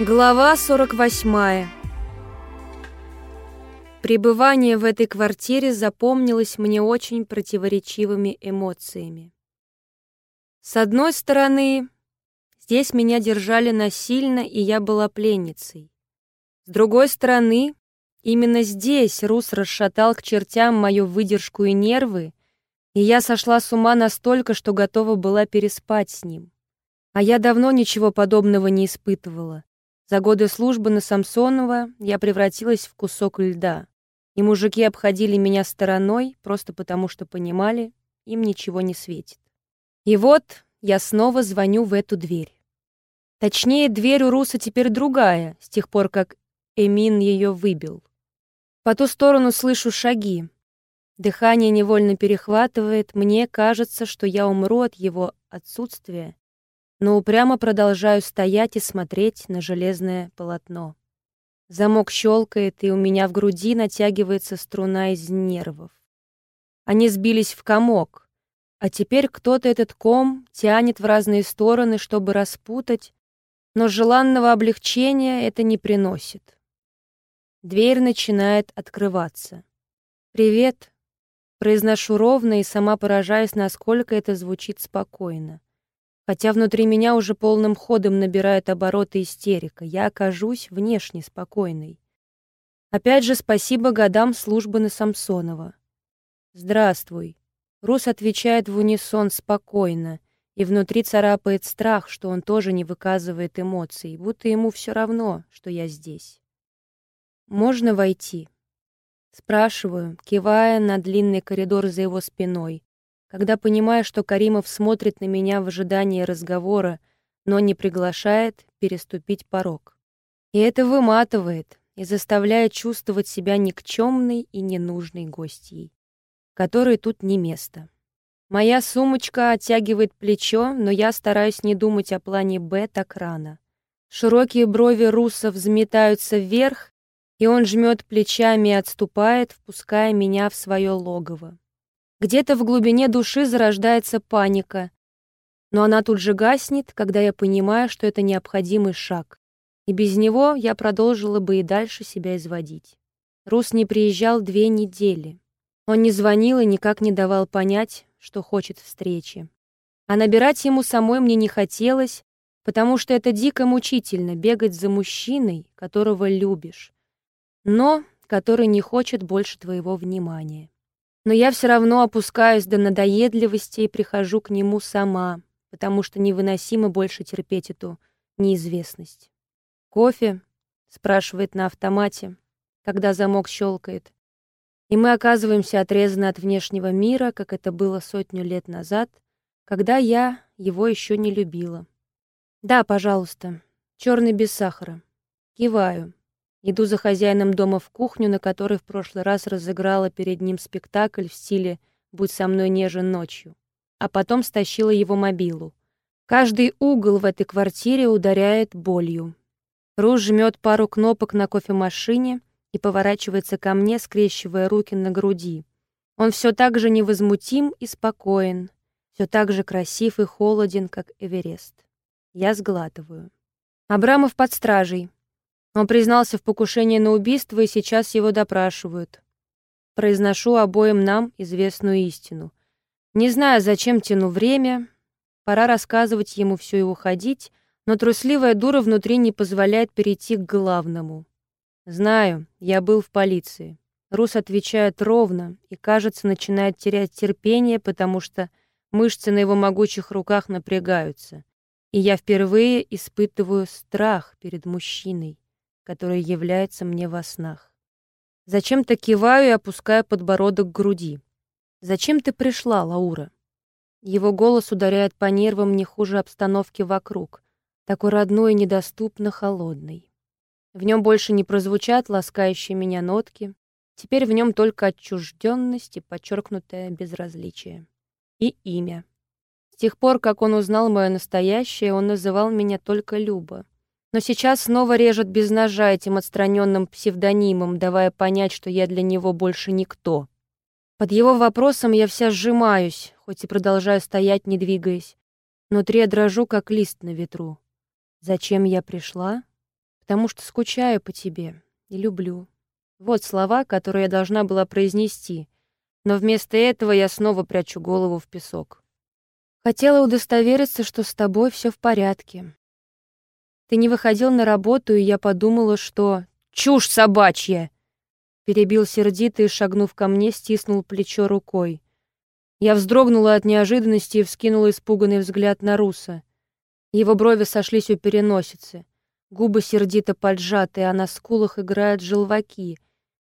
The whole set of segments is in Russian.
Глава 48. Пребывание в этой квартире запомнилось мне очень противоречивыми эмоциями. С одной стороны, здесь меня держали насильно, и я была пленницей. С другой стороны, именно здесь Рус расшатал к чертям мою выдержку и нервы, и я сошла с ума настолько, что готова была переспать с ним. А я давно ничего подобного не испытывала. За годы службы на Самсонова я превратилась в кусок льда, и мужики обходили меня стороной просто потому, что понимали, им ничего не светит. И вот я снова звоню в эту дверь. Точнее, дверь у Руса теперь другая, с тех пор, как Эмин ее выбил. По ту сторону слышу шаги. Дыхание невольно перехватывает, мне кажется, что я умру от его отсутствия, но упрямо продолжаю стоять и смотреть на железное полотно. Замок щелкает, и у меня в груди натягивается струна из нервов. Они сбились в комок, а теперь кто-то этот ком тянет в разные стороны, чтобы распутать, но желанного облегчения это не приносит. Дверь начинает открываться. «Привет», — произношу ровно и сама поражаюсь, насколько это звучит спокойно. Хотя внутри меня уже полным ходом набирает обороты истерика, я окажусь внешне спокойной. Опять же, спасибо годам службы на Самсонова. «Здравствуй». Рус отвечает в унисон спокойно, и внутри царапает страх, что он тоже не выказывает эмоций, будто ему все равно, что я здесь. «Можно войти?» Спрашиваю, кивая на длинный коридор за его спиной, когда понимаю, что Каримов смотрит на меня в ожидании разговора, но не приглашает переступить порог. И это выматывает и заставляет чувствовать себя никчемной и ненужной гостьей, которой тут не место. Моя сумочка оттягивает плечо, но я стараюсь не думать о плане «Б» так рано. Широкие брови Руса взметаются вверх, и он жмет плечами и отступает, впуская меня в свое логово. Где-то в глубине души зарождается паника, но она тут же гаснет, когда я понимаю, что это необходимый шаг. И без него я продолжила бы и дальше себя изводить. Рус не приезжал две недели. Он не звонил и никак не давал понять, что хочет встречи. А набирать ему самой мне не хотелось, потому что это дико мучительно бегать за мужчиной, которого любишь, но который не хочет больше твоего внимания. Но я все равно опускаюсь до надоедливости и прихожу к нему сама, потому что невыносимо больше терпеть эту неизвестность. «Кофе?» — спрашивает на автомате, когда замок щелкает. И мы оказываемся отрезаны от внешнего мира, как это было сотню лет назад, когда я его еще не любила. «Да, пожалуйста. Черный без сахара». Киваю. Иду за хозяином дома в кухню, на которой в прошлый раз разыграла перед ним спектакль в стиле «Будь со мной нежен ночью», а потом стащила его мобилу. Каждый угол в этой квартире ударяет болью. Руж жмет пару кнопок на кофемашине и поворачивается ко мне, скрещивая руки на груди. Он все так же невозмутим и спокоен, все так же красив и холоден, как Эверест. Я сглатываю. Абрамов под стражей. Он признался в покушении на убийство, и сейчас его допрашивают. Произношу обоим нам известную истину. Не знаю, зачем тяну время. Пора рассказывать ему все и уходить, но трусливая дура внутри не позволяет перейти к главному. Знаю, я был в полиции. Рус отвечает ровно и, кажется, начинает терять терпение, потому что мышцы на его могучих руках напрягаются. И я впервые испытываю страх перед мужчиной который является мне во снах. Зачем-то киваю и опускаю подбородок к груди. «Зачем ты пришла, Лаура?» Его голос ударяет по нервам не хуже обстановки вокруг, такой родной и недоступно холодный. В нем больше не прозвучат ласкающие меня нотки, теперь в нем только отчужденность и подчеркнутое безразличие. И имя. С тех пор, как он узнал мое настоящее, он называл меня только Люба но сейчас снова режет без ножа этим отстраненным псевдонимом, давая понять, что я для него больше никто. Под его вопросом я вся сжимаюсь, хоть и продолжаю стоять, не двигаясь. Внутри я дрожу, как лист на ветру. Зачем я пришла? потому что скучаю по тебе и люблю. Вот слова, которые я должна была произнести, но вместо этого я снова прячу голову в песок. Хотела удостовериться, что с тобой все в порядке. Ты не выходил на работу, и я подумала, что... Чушь собачья! Перебил сердито и, шагнув ко мне, стиснул плечо рукой. Я вздрогнула от неожиданности и вскинула испуганный взгляд на Руса. Его брови сошлись у переносицы. Губы сердито поджаты, а на скулах играют желваки.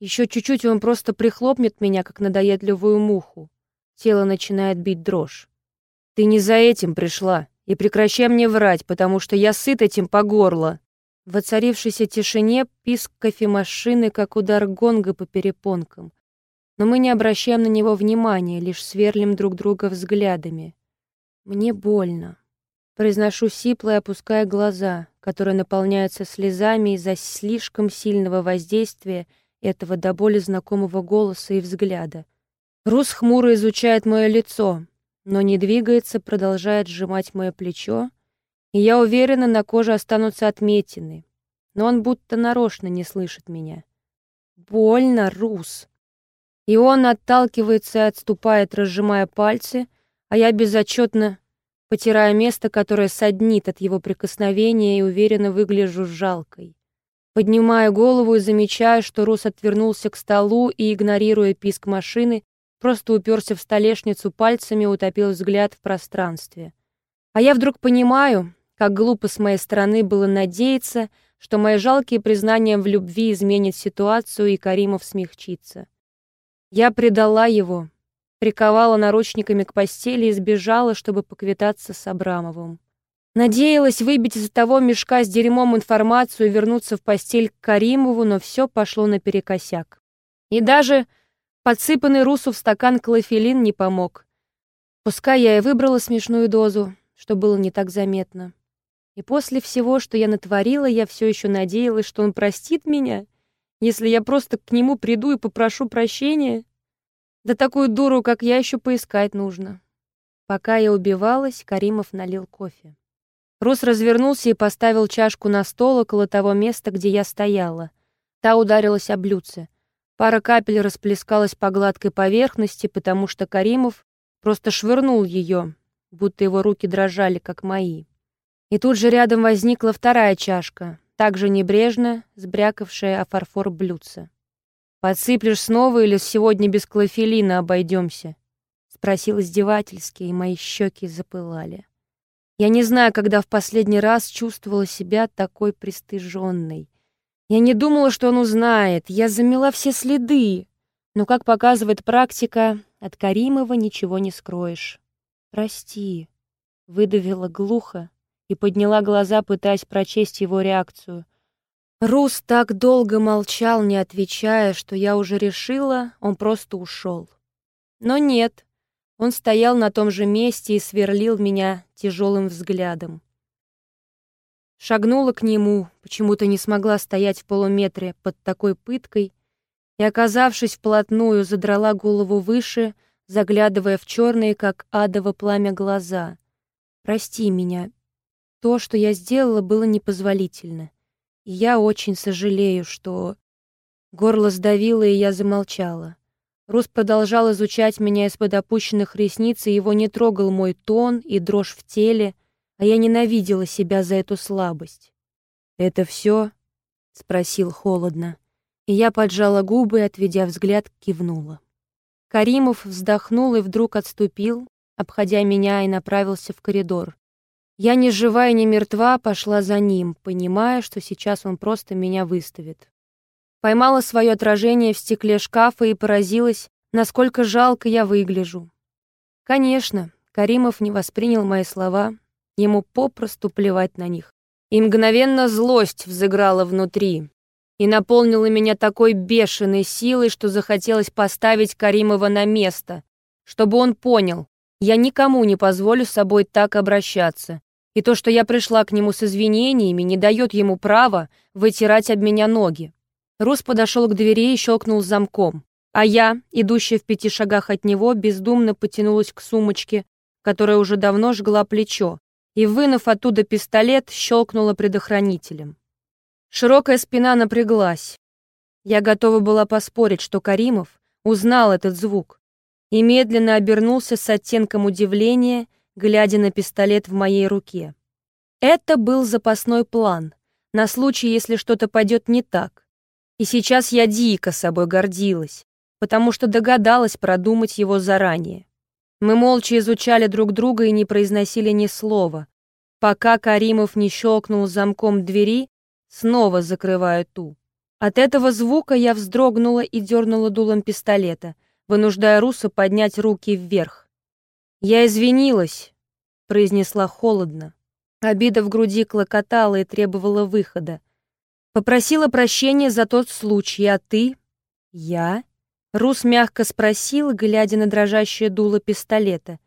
Еще чуть-чуть, он просто прихлопнет меня, как надоедливую муху. Тело начинает бить дрожь. «Ты не за этим пришла, и прекращай мне врать, потому что я сыт этим по горло!» В воцарившейся тишине писк кофемашины, как удар гонга по перепонкам. Но мы не обращаем на него внимания, лишь сверлим друг друга взглядами. Мне больно. Произношу сипло и опуская глаза, которые наполняются слезами из-за слишком сильного воздействия этого до боли знакомого голоса и взгляда. Рус хмуро изучает мое лицо, но не двигается, продолжает сжимать мое плечо, и я уверена, на коже останутся отметины, но он будто нарочно не слышит меня. Больно, Рус. И он отталкивается и отступает, разжимая пальцы, а я безотчетно потирая место, которое саднит от его прикосновения и уверенно выгляжу жалкой. Поднимаю голову и замечаю, что Рус отвернулся к столу и, игнорируя писк машины, просто уперся в столешницу пальцами и утопил взгляд в пространстве. А я вдруг понимаю, как глупо с моей стороны было надеяться, что мои жалкие признания в любви изменят ситуацию, и Каримов смягчится. Я предала его, приковала наручниками к постели и сбежала, чтобы поквитаться с Абрамовым. Надеялась выбить из того мешка с дерьмом информацию и вернуться в постель к Каримову, но все пошло наперекосяк. И даже подсыпанный Русу в стакан клофелин не помог. Пускай я и выбрала смешную дозу, что было не так заметно. И после всего, что я натворила, я все еще надеялась, что он простит меня, если я просто к нему приду и попрошу прощения. Да такую дуру, как я, еще поискать нужно. Пока я убивалась, Каримов налил кофе. Рус развернулся и поставил чашку на стол около того места, где я стояла. Та ударилась о блюдце. Пара капель расплескалась по гладкой поверхности, потому что Каримов просто швырнул ее, будто его руки дрожали, как мои. И тут же рядом возникла вторая чашка, также небрежно, сбрякавшая о фарфор блюдца. «Подсыплешь снова или сегодня без клофелина обойдемся?» — спросил издевательски, и мои щеки запылали. Я не знаю, когда в последний раз чувствовала себя такой пристыженной. Я не думала, что он узнает, я замела все следы. Но, как показывает практика, от Каримова ничего не скроешь. «Прости», — выдавила глухо, и подняла глаза, пытаясь прочесть его реакцию. Рус так долго молчал, не отвечая, что я уже решила, он просто ушел. Но нет, он стоял на том же месте и сверлил меня тяжелым взглядом. Шагнула к нему, почему-то не смогла стоять в полуметре под такой пыткой, и, оказавшись вплотную, задрала голову выше, заглядывая в черные, как адово пламя, глаза. «Прости меня, то, что я сделала, было непозволительно. И я очень сожалею, что... Горло сдавило, и я замолчала. Рус продолжал изучать меня из-под опущенных ресниц, и его не трогал мой тон и дрожь в теле, а я ненавидела себя за эту слабость. «Это все?» — спросил холодно. И я поджала губы и, отведя взгляд, кивнула. Каримов вздохнул и вдруг отступил, обходя меня и направился в коридор. Я ни жива и ни мертва пошла за ним, понимая, что сейчас он просто меня выставит. Поймала свое отражение в стекле шкафа и поразилась, насколько жалко я выгляжу. Конечно, Каримов не воспринял мои слова, ему попросту плевать на них. И мгновенно злость взыграла внутри и наполнила меня такой бешеной силой, что захотелось поставить Каримова на место, чтобы он понял, я никому не позволю с собой так обращаться, и то, что я пришла к нему с извинениями, не дает ему права вытирать об меня ноги. Рус подошел к двери и щелкнул замком. А я, идущая в пяти шагах от него, бездумно потянулась к сумочке, которая уже давно жгла плечо, и, вынув оттуда пистолет, щелкнула предохранителем. Широкая спина напряглась. Я готова была поспорить, что Каримов узнал этот звук и медленно обернулся с оттенком удивления, глядя на пистолет в моей руке. Это был запасной план, на случай, если что-то пойдет не так. И сейчас я дико собой гордилась, потому что догадалась продумать его заранее. Мы молча изучали друг друга и не произносили ни слова, пока Каримов не щелкнул замком двери, снова закрывая ту. От этого звука я вздрогнула и дернула дулом пистолета, вынуждая Руса поднять руки вверх. «Я извинилась», — произнесла холодно. Обида в груди клокотала и требовала выхода. Попросила прощения за тот случай, а ты? Я? Рус мягко спросил, глядя на дрожащее дуло пистолета.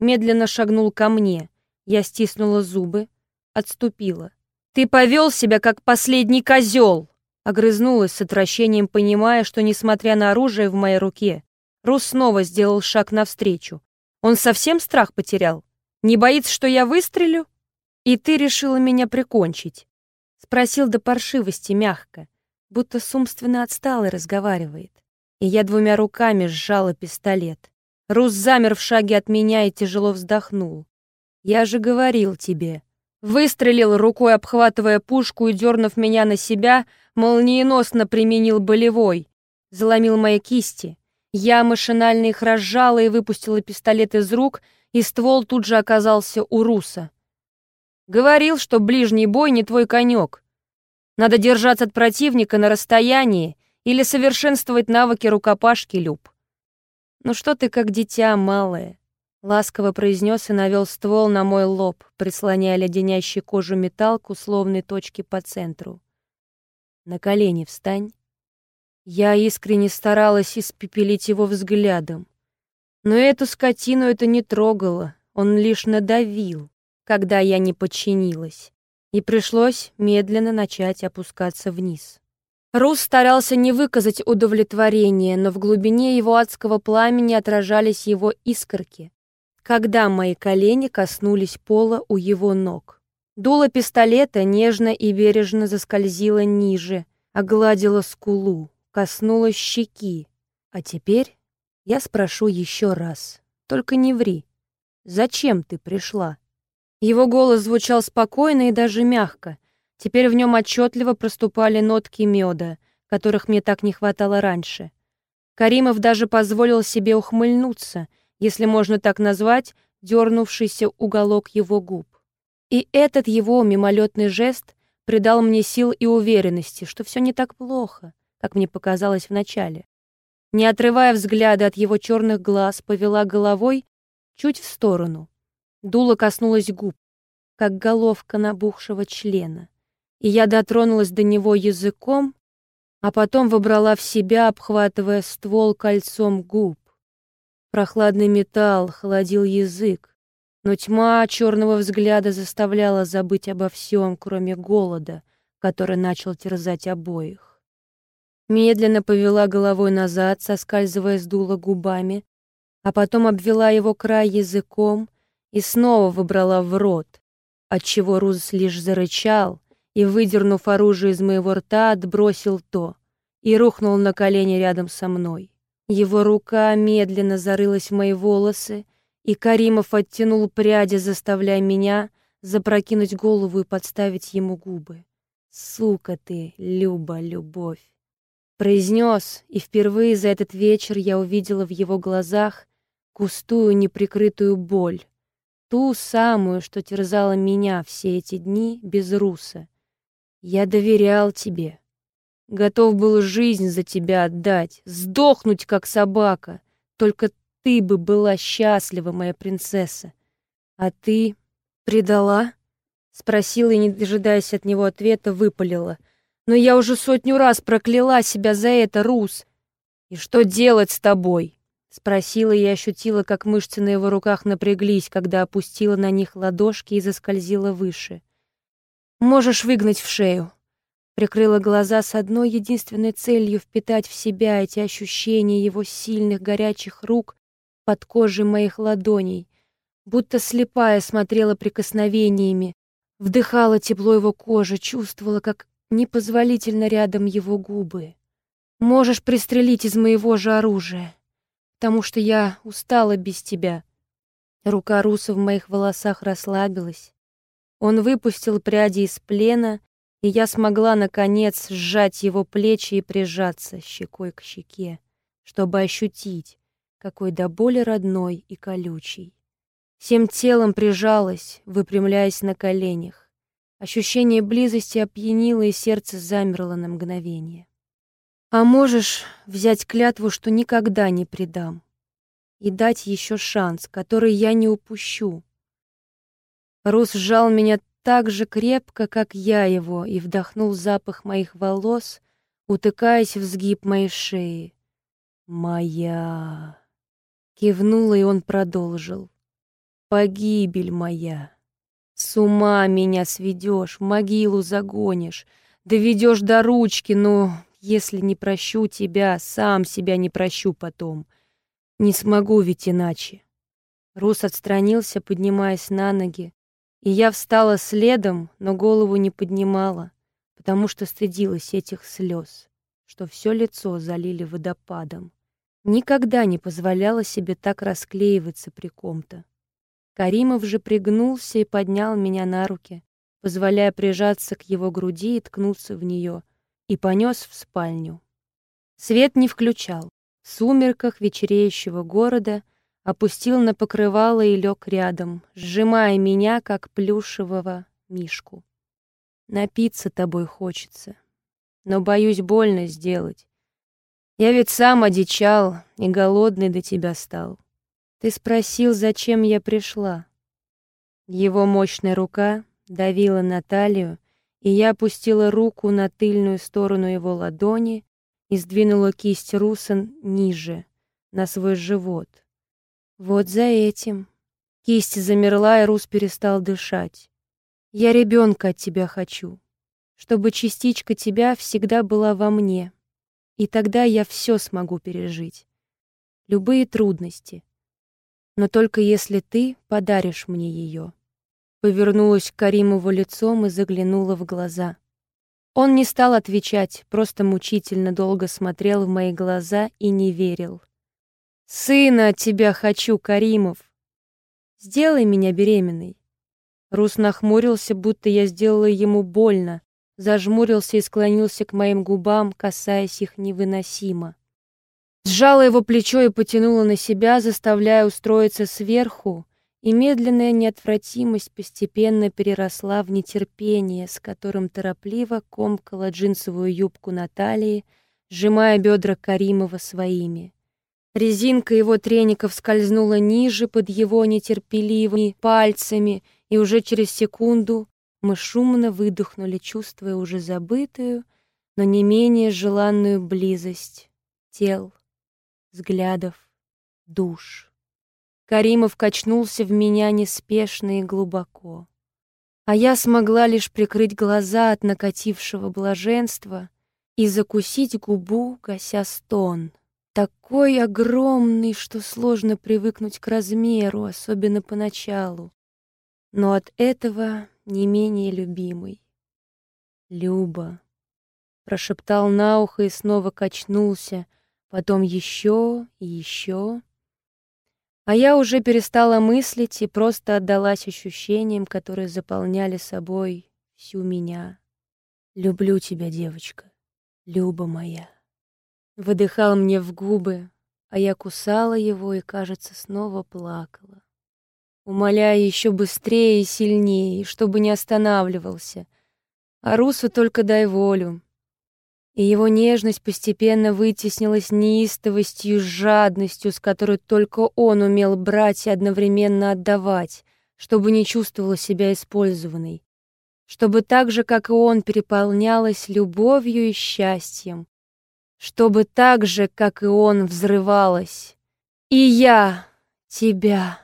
Медленно шагнул ко мне. Я стиснула зубы, отступила. «Ты повел себя, как последний козел!» Огрызнулась с отвращением, понимая, что, несмотря на оружие в моей руке, Рус снова сделал шаг навстречу. Он совсем страх потерял? Не боится, что я выстрелю? И ты решила меня прикончить?» Спросил до паршивости мягко, будто с умственно отсталой разговаривает. И я двумя руками сжала пистолет. Рус замер в шаге от меня и тяжело вздохнул. «Я же говорил тебе». Выстрелил рукой, обхватывая пушку и, дернув меня на себя, молниеносно применил болевой. Заломил мои кисти. Я машинально их разжала и выпустила пистолет из рук, и ствол тут же оказался у Руса. Говорил, что ближний бой не твой конек. Надо держаться от противника на расстоянии или совершенствовать навыки рукопашки, Люб. Ну что ты как дитя малое? Ласково произнес и навел ствол на мой лоб, прислоняя леденящий кожу металл к условной точке по центру. На колени встань. Я искренне старалась испепелить его взглядом. Но эту скотину это не трогало, он лишь надавил когда я не подчинилась, и пришлось медленно начать опускаться вниз. Рус старался не выказать удовлетворения, но в глубине его адского пламени отражались его искорки, когда мои колени коснулись пола у его ног. Дуло пистолета нежно и бережно заскользило ниже, огладило скулу, коснулось щеки. А теперь я спрошу еще раз, только не ври. Зачем ты пришла? Его голос звучал спокойно и даже мягко. Теперь в нем отчетливо проступали нотки меда, которых мне так не хватало раньше. Каримов даже позволил себе ухмыльнуться, если можно так назвать, дернувшийся уголок его губ. И этот его мимолетный жест придал мне сил и уверенности, что все не так плохо, как мне показалось вначале. Не отрывая взгляда от его черных глаз, повела головой чуть в сторону, Дуло коснулось губ, как головка набухшего члена, и я дотронулась до него языком, а потом выбрала в себя, обхватывая ствол кольцом губ. Прохладный металл холодил язык, но тьма черного взгляда заставляла забыть обо всем, кроме голода, который начал терзать обоих. Медленно повела головой назад, соскальзывая с дула губами, а потом обвела его край языком и снова выбрала в рот, отчего Рус лишь зарычал и, выдернув оружие из моего рта, отбросил то и рухнул на колени рядом со мной. Его рука медленно зарылась в мои волосы, и Каримов оттянул пряди, заставляя меня запрокинуть голову и подставить ему губы. «Сука ты, Люба, любовь!» Произнес, и впервые за этот вечер я увидела в его глазах густую неприкрытую боль, Ту самую, что терзала меня все эти дни без Руса. Я доверял тебе. Готов был жизнь за тебя отдать, сдохнуть, как собака. Только ты бы была счастлива, моя принцесса. А ты предала? Спросила и, не дожидаясь от него ответа, выпалила. Но я уже сотню раз прокляла себя за это, Рус. И что делать с тобой? Спросила и ощутила, как мышцы на его руках напряглись, когда опустила на них ладошки и заскользила выше. «Можешь выгнать в шею». Прикрыла глаза с одной единственной целью впитать в себя эти ощущения его сильных горячих рук под кожей моих ладоней, будто слепая смотрела прикосновениями, вдыхала тепло его кожи, чувствовала, как непозволительно рядом его губы. Можешь пристрелить из моего же оружия, потому что я устала без тебя. Рука Руса в моих волосах расслабилась. Он выпустил пряди из плена, и я смогла, наконец, сжать его плечи и прижаться щекой к щеке, чтобы ощутить, какой до боли родной и колючий. Всем телом прижалась, выпрямляясь на коленях. Ощущение близости опьянило, и сердце замерло на мгновение. А можешь взять клятву, что никогда не предам, и дать еще шанс, который я не упущу. Рус сжал меня так же крепко, как я его, и вдохнул запах моих волос, утыкаясь в сгиб моей шеи. «Моя!» Кивнула, и он продолжил. «Погибель моя! С ума меня сведешь, могилу загонишь, доведешь до ручки, но если не прощу тебя, сам себя не прощу потом. Не смогу ведь иначе». Рус отстранился, поднимаясь на ноги, и я встала следом, но голову не поднимала, потому что стыдилась этих слез, что все лицо залили водопадом. Никогда не позволяла себе так расклеиваться при ком-то. Каримов же пригнулся и поднял меня на руки, позволяя прижаться к его груди и ткнуться в нее, и понес в спальню. Свет не включал. В сумерках вечереющего города опустил на покрывало и лег рядом, сжимая меня, как плюшевого мишку. Напиться тобой хочется, но боюсь больно сделать. Я ведь сам одичал и голодный до тебя стал. Ты спросил, зачем я пришла. Его мощная рука давила на талию, и я опустила руку на тыльную сторону его ладони и сдвинула кисть Русан ниже, на свой живот. Вот за этим. Кисть замерла, и Рус перестал дышать. Я ребенка от тебя хочу, чтобы частичка тебя всегда была во мне. И тогда я все смогу пережить. Любые трудности. Но только если ты подаришь мне ее. Повернулась к Каримову лицом и заглянула в глаза. Он не стал отвечать, просто мучительно долго смотрел в мои глаза и не верил. «Сына от тебя хочу, Каримов! Сделай меня беременной!» Рус нахмурился, будто я сделала ему больно, зажмурился и склонился к моим губам, касаясь их невыносимо. Сжала его плечо и потянула на себя, заставляя устроиться сверху, и медленная неотвратимость постепенно переросла в нетерпение, с которым торопливо комкала джинсовую юбку Натальи, сжимая бедра Каримова своими. Резинка его треников скользнула ниже под его нетерпеливыми пальцами, и уже через секунду мы шумно выдохнули, чувствуя уже забытую, но не менее желанную близость тел, взглядов, душ. Каримов качнулся в меня неспешно и глубоко. А я смогла лишь прикрыть глаза от накатившего блаженства и закусить губу, гася стон. Такой огромный, что сложно привыкнуть к размеру, особенно поначалу. Но от этого не менее любимый. «Люба», — прошептал на ухо и снова качнулся, потом еще и еще. А я уже перестала мыслить и просто отдалась ощущениям, которые заполняли собой всю меня. «Люблю тебя, девочка, Люба моя». Выдыхал мне в губы, а я кусала его и, кажется, снова плакала умоляя еще быстрее и сильнее, чтобы не останавливался. А Русу только дай волю. И его нежность постепенно вытеснилась неистовостью жадностью, с которой только он умел брать и одновременно отдавать, чтобы не чувствовала себя использованной. Чтобы так же, как и он, переполнялась любовью и счастьем. Чтобы так же, как и он, взрывалась. И я тебя.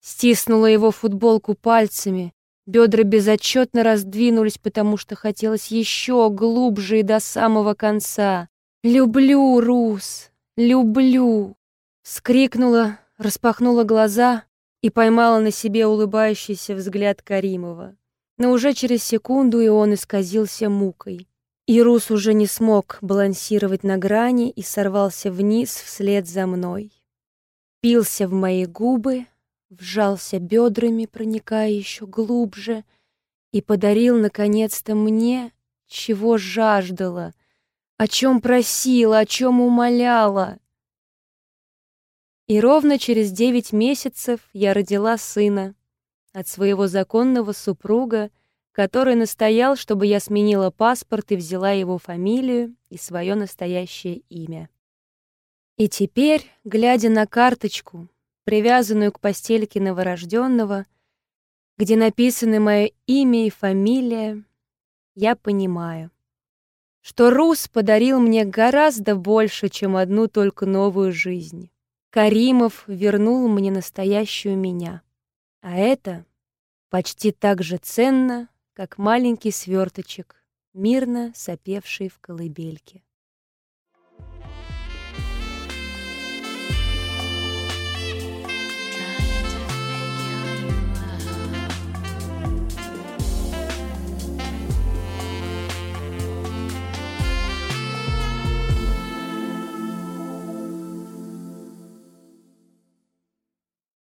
Стиснула его футболку пальцами. Бедра безотчетно раздвинулись, потому что хотелось еще глубже и до самого конца. «Люблю, Рус! Люблю!» Скрикнула, распахнула глаза и поймала на себе улыбающийся взгляд Каримова. Но уже через секунду и он исказился мукой. И Рус уже не смог балансировать на грани и сорвался вниз вслед за мной. Пился в мои губы, вжался бедрами, проникая еще глубже, и подарил, наконец-то, мне, чего жаждала, о чем просила, о чем умоляла. И ровно через девять месяцев я родила сына от своего законного супруга, который настоял, чтобы я сменила паспорт и взяла его фамилию и свое настоящее имя. И теперь, глядя на карточку, привязанную к постельке новорожденного, где написаны мое имя и фамилия, я понимаю, что Рус подарил мне гораздо больше, чем одну только новую жизнь. Каримов вернул мне настоящую меня. А это почти так же ценно, как маленький сверточек, мирно сопевший в колыбельке.